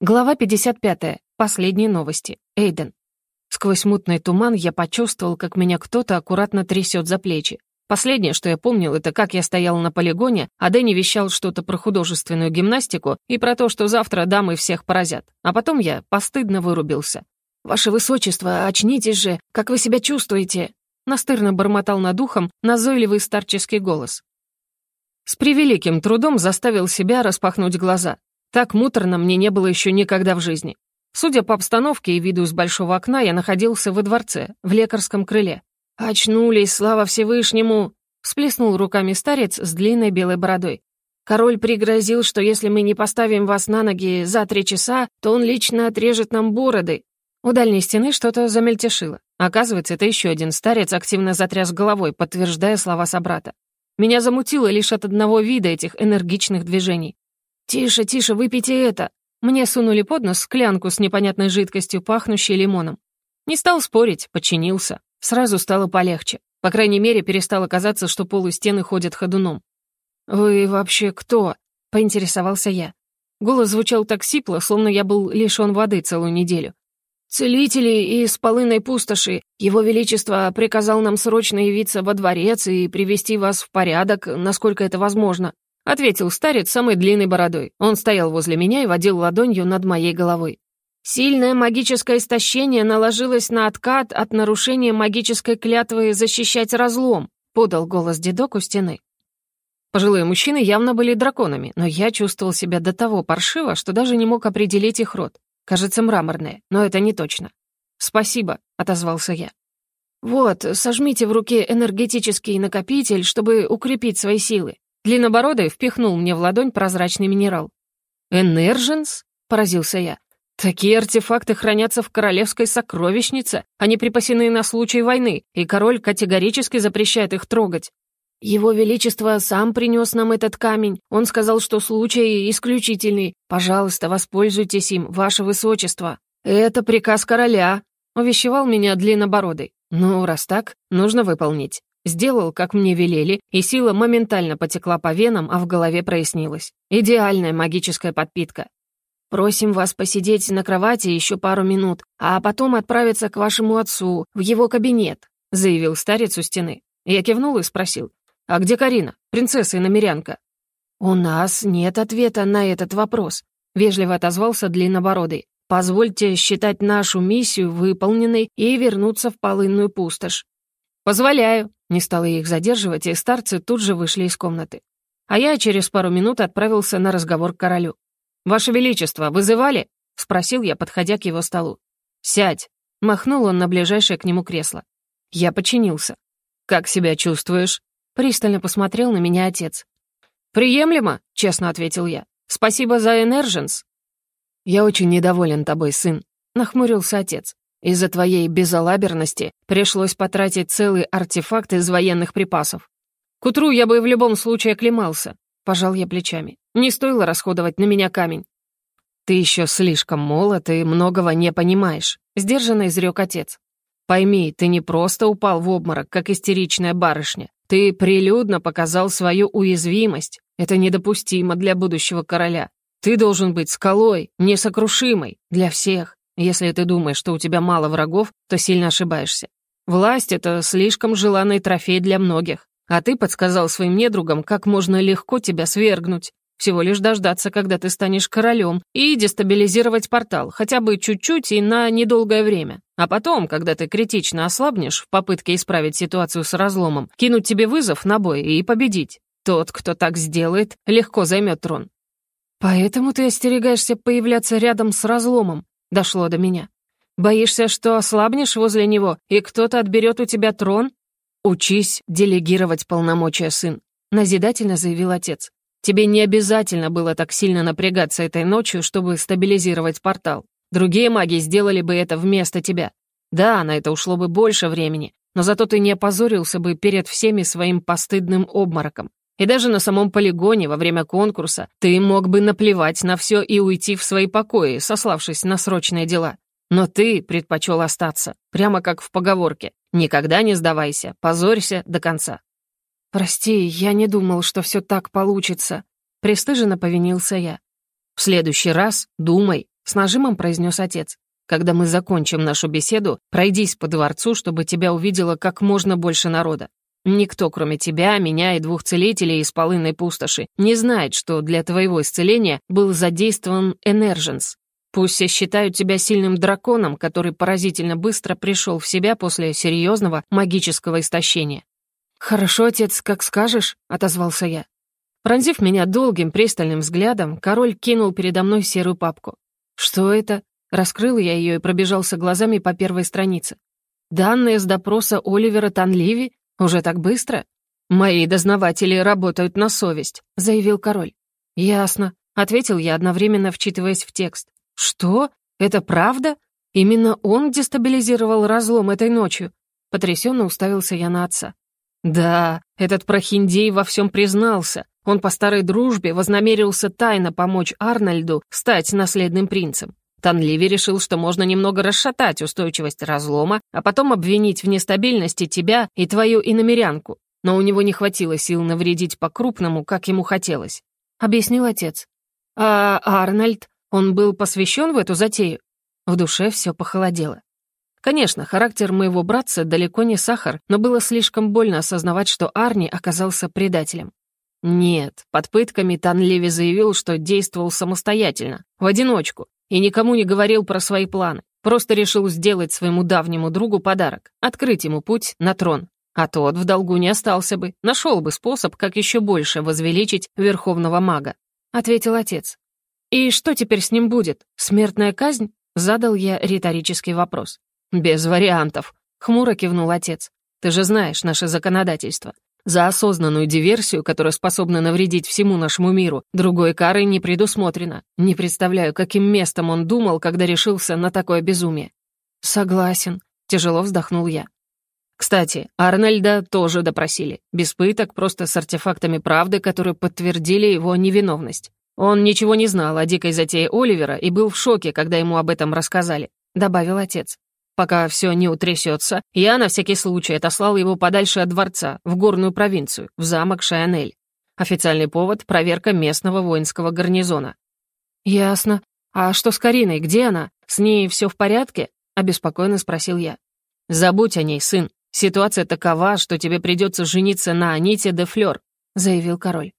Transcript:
Глава 55. Последние новости. Эйден. Сквозь мутный туман я почувствовал, как меня кто-то аккуратно трясет за плечи. Последнее, что я помнил, это как я стоял на полигоне, а Дэнни вещал что-то про художественную гимнастику и про то, что завтра дамы всех поразят. А потом я постыдно вырубился. «Ваше Высочество, очнитесь же! Как вы себя чувствуете?» Настырно бормотал над ухом назойливый старческий голос. С превеликим трудом заставил себя распахнуть глаза. Так муторно мне не было еще никогда в жизни. Судя по обстановке и виду из большого окна, я находился во дворце, в лекарском крыле. «Очнулись, слава Всевышнему!» — всплеснул руками старец с длинной белой бородой. «Король пригрозил, что если мы не поставим вас на ноги за три часа, то он лично отрежет нам бороды». У дальней стены что-то замельтешило. Оказывается, это еще один старец активно затряс головой, подтверждая слова собрата. Меня замутило лишь от одного вида этих энергичных движений. «Тише, тише, выпейте это!» Мне сунули под нос склянку с непонятной жидкостью, пахнущей лимоном. Не стал спорить, подчинился. Сразу стало полегче. По крайней мере, перестало казаться, что пол и стены ходят ходуном. «Вы вообще кто?» — поинтересовался я. Голос звучал так сипло, словно я был лишён воды целую неделю. «Целители из полынной пустоши. Его Величество приказал нам срочно явиться во дворец и привести вас в порядок, насколько это возможно ответил старец самой длинной бородой. Он стоял возле меня и водил ладонью над моей головой. Сильное магическое истощение наложилось на откат от нарушения магической клятвы защищать разлом, подал голос дедок у стены. Пожилые мужчины явно были драконами, но я чувствовал себя до того паршиво, что даже не мог определить их род. Кажется, мраморные, но это не точно. «Спасибо», — отозвался я. «Вот, сожмите в руке энергетический накопитель, чтобы укрепить свои силы. Длиннобородый впихнул мне в ладонь прозрачный минерал. «Энерженс?» — поразился я. «Такие артефакты хранятся в королевской сокровищнице, они припасены на случай войны, и король категорически запрещает их трогать». «Его Величество сам принес нам этот камень. Он сказал, что случай исключительный. Пожалуйста, воспользуйтесь им, ваше высочество». «Это приказ короля», — увещевал меня длиннобородый. «Ну, раз так, нужно выполнить». Сделал, как мне велели, и сила моментально потекла по венам, а в голове прояснилось. Идеальная магическая подпитка. «Просим вас посидеть на кровати еще пару минут, а потом отправиться к вашему отцу, в его кабинет», — заявил старец у стены. Я кивнул и спросил. «А где Карина, принцесса и намерянка?» «У нас нет ответа на этот вопрос», — вежливо отозвался длиннобородый. «Позвольте считать нашу миссию выполненной и вернуться в полынную пустошь». «Позволяю», не стала их задерживать, и старцы тут же вышли из комнаты. А я через пару минут отправился на разговор к королю. «Ваше Величество, вызывали?» — спросил я, подходя к его столу. «Сядь!» — махнул он на ближайшее к нему кресло. Я подчинился. «Как себя чувствуешь?» — пристально посмотрел на меня отец. «Приемлемо», — честно ответил я. «Спасибо за энерженс». «Я очень недоволен тобой, сын», — нахмурился отец. Из-за твоей безалаберности пришлось потратить целый артефакт из военных припасов. К утру я бы в любом случае оклемался. Пожал я плечами. Не стоило расходовать на меня камень. Ты еще слишком молод и многого не понимаешь, сдержанно изрек отец. Пойми, ты не просто упал в обморок, как истеричная барышня. Ты прилюдно показал свою уязвимость. Это недопустимо для будущего короля. Ты должен быть скалой, несокрушимой, для всех. Если ты думаешь, что у тебя мало врагов, то сильно ошибаешься. Власть — это слишком желанный трофей для многих. А ты подсказал своим недругам, как можно легко тебя свергнуть. Всего лишь дождаться, когда ты станешь королем, и дестабилизировать портал, хотя бы чуть-чуть и на недолгое время. А потом, когда ты критично ослабнешь в попытке исправить ситуацию с разломом, кинуть тебе вызов на бой и победить. Тот, кто так сделает, легко займет трон. Поэтому ты остерегаешься появляться рядом с разломом, Дошло до меня. Боишься, что ослабнешь возле него, и кто-то отберет у тебя трон? Учись делегировать полномочия, сын, назидательно заявил отец. Тебе не обязательно было так сильно напрягаться этой ночью, чтобы стабилизировать портал. Другие маги сделали бы это вместо тебя. Да, на это ушло бы больше времени, но зато ты не опозорился бы перед всеми своим постыдным обмороком. И даже на самом полигоне во время конкурса ты мог бы наплевать на все и уйти в свои покои, сославшись на срочные дела. Но ты предпочел остаться, прямо как в поговорке. Никогда не сдавайся, позорься до конца. «Прости, я не думал, что все так получится», — пристыженно повинился я. «В следующий раз думай», — с нажимом произнес отец. «Когда мы закончим нашу беседу, пройдись по дворцу, чтобы тебя увидело как можно больше народа. Никто, кроме тебя, меня и двух целителей из полынной пустоши, не знает, что для твоего исцеления был задействован Энерженс. Пусть все считают тебя сильным драконом, который поразительно быстро пришел в себя после серьезного магического истощения. «Хорошо, отец, как скажешь», — отозвался я. Пронзив меня долгим пристальным взглядом, король кинул передо мной серую папку. «Что это?» Раскрыл я ее и пробежался глазами по первой странице. «Данные с допроса Оливера Танливи? Уже так быстро?» «Мои дознаватели работают на совесть», — заявил король. «Ясно», — ответил я, одновременно вчитываясь в текст. «Что? Это правда? Именно он дестабилизировал разлом этой ночью?» Потрясенно уставился я на отца. «Да, этот прохиндей во всем признался. Он по старой дружбе вознамерился тайно помочь Арнольду стать наследным принцем. Танливи решил, что можно немного расшатать устойчивость разлома, а потом обвинить в нестабильности тебя и твою иномерянку. Но у него не хватило сил навредить по-крупному, как ему хотелось. Объяснил отец. А Арнольд, он был посвящен в эту затею? В душе все похолодело. Конечно, характер моего братца далеко не сахар, но было слишком больно осознавать, что Арни оказался предателем. Нет, под пытками Танлеви заявил, что действовал самостоятельно, в одиночку, и никому не говорил про свои планы. Просто решил сделать своему давнему другу подарок, открыть ему путь на трон. А тот в долгу не остался бы, нашел бы способ, как еще больше возвеличить верховного мага. Ответил отец. «И что теперь с ним будет? Смертная казнь?» Задал я риторический вопрос. «Без вариантов», — хмуро кивнул отец. «Ты же знаешь наше законодательство. За осознанную диверсию, которая способна навредить всему нашему миру, другой кары не предусмотрено. Не представляю, каким местом он думал, когда решился на такое безумие». «Согласен», — тяжело вздохнул я. Кстати, Арнольда тоже допросили. Без пыток, просто с артефактами правды, которые подтвердили его невиновность. Он ничего не знал о дикой затее Оливера и был в шоке, когда ему об этом рассказали, добавил отец. Пока все не утрясется, я на всякий случай отослал его подальше от дворца, в горную провинцию, в замок Шайанель. Официальный повод — проверка местного воинского гарнизона. «Ясно. А что с Кариной? Где она? С ней все в порядке?» — обеспокоенно спросил я. «Забудь о ней, сын. Ситуация такова, что тебе придется жениться на Аните де Флёр», — заявил король.